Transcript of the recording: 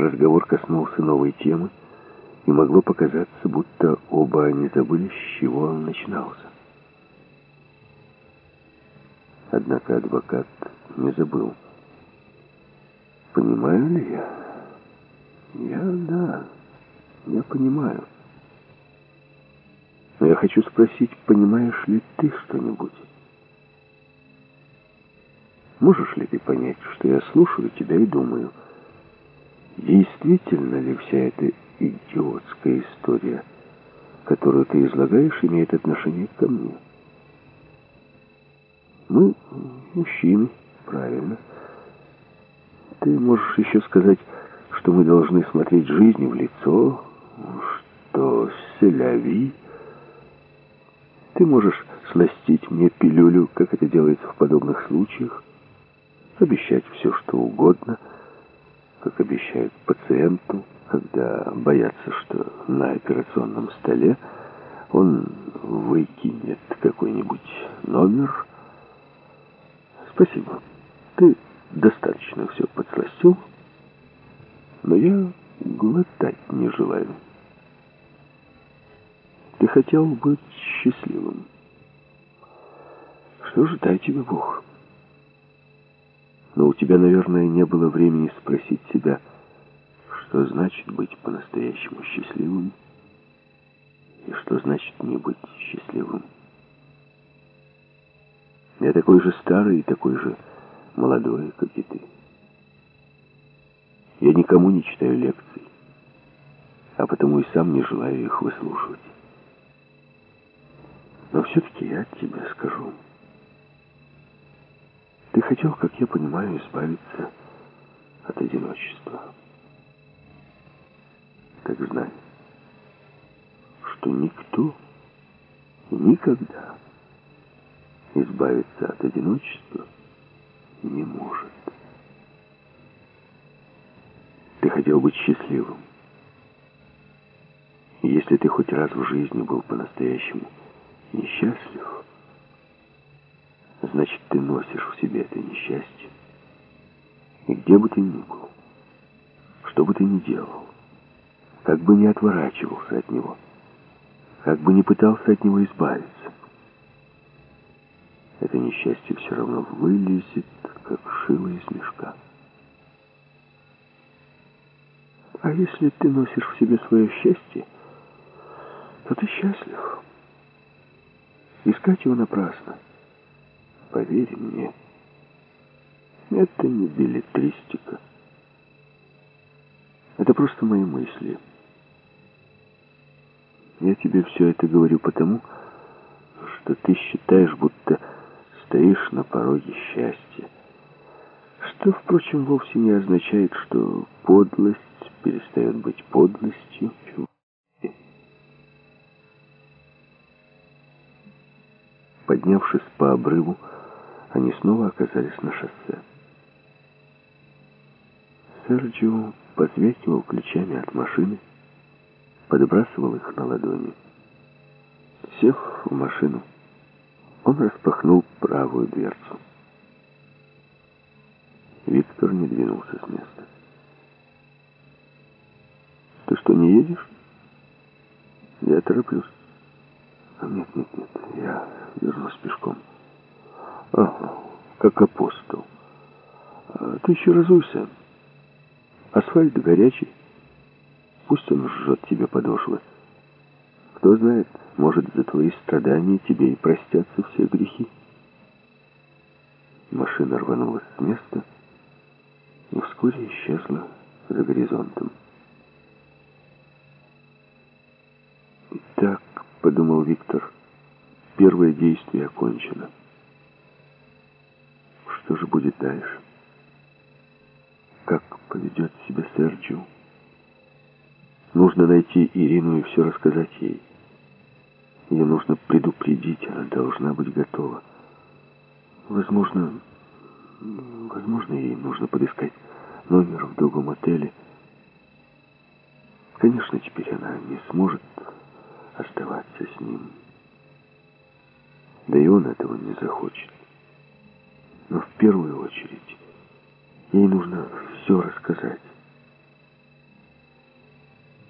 Разговор коснулся новой темы, и могло показаться, будто оба они забыли, с чего он начинался. Однако адвокат не забыл. Понимаю ли я? Я, да, я понимаю. Но я хочу спросить, понимаешь ли ты что-нибудь? Можешь ли ты понять, что я слушаю тебя и думаю, действительно ли вся эта идиотская история, которую ты излагаешь, имеет отношение ко мне? Мы мужчины, правильно. Ты можешь еще сказать, что мы должны смотреть жизни в лицо, что селяви. Ты можешь сластить мне пилюлю, как это делается в подобных случаях, обещать все, что угодно, как обещают пациенту, когда боятся, что на операционном столе он выкинет какой-нибудь номер. Спасибо. Ты достаточно все подсластил, но я глотать не желаю. Ты хотел быть счастливым. Что же, дай тебе Бог. Но у тебя, наверное, не было времени спросить себя, что значит быть по-настоящему счастливым и что значит не быть счастливым. Я такой же старый и такой же молодой, как и ты. Я никому не читаю лекций, а потому и сам не желаю их выслушивать. Но все-таки я тебе скажу. Ты хотел, как я понимаю, избавиться от одиночества. Так знай, что никто никогда избавиться от одиночества не может. Ты хотел быть счастливым. Если ты хоть раз в жизни был по-настоящему несчастлив, значит, ты носишь в себе это несчастье. И где бы ты ни был, что бы ты ни делал, как бы ни отворачивался от него, как бы ни пытался от него избавиться, это несчастье все равно вылезет, как шило из мешка. А если ты носишь в себе свое счастье, то ты счастлив. Искать его напрасно. Поверь мне, это не билетристика. Это просто мои мысли. Я тебе все это говорю потому, что ты считаешь, будто стоишь на пороге счастья. Что, впрочем, вовсе не означает, что подлость перестает быть подлостью. Поднявшись по обрыву, они снова оказались на шоссе. Серджио позвякивал ключами от машины, подбрасывал их на ладони. Сев в машину, он распахнул правую дверцу. Виктор не двинулся с места. «Ты что, не едешь?» «Я тороплюсь». «Нет, нет, нет, я вернусь пешком». «Ага, как апостол. А ты еще разуйся. Асфальт горячий. Пусть он жжет тебе подошвы. Кто знает, может, за твои страдания тебе и простятся все грехи». Машина рванулась с места и вскоре исчезла за горизонтом. «Итак», — подумал Виктор, — «первое действие окончено. Что же будет дальше? Как поведет себя Серджио? Нужно найти Ирину и все рассказать ей. Ее нужно предупредить, она должна быть готова. Возможно, возможно, ей нужно подыскать номер в другом отеле. Конечно, теперь она не сможет оставаться с ним. Да и он этого не захочет. Но в первую очередь ей нужно все рассказать.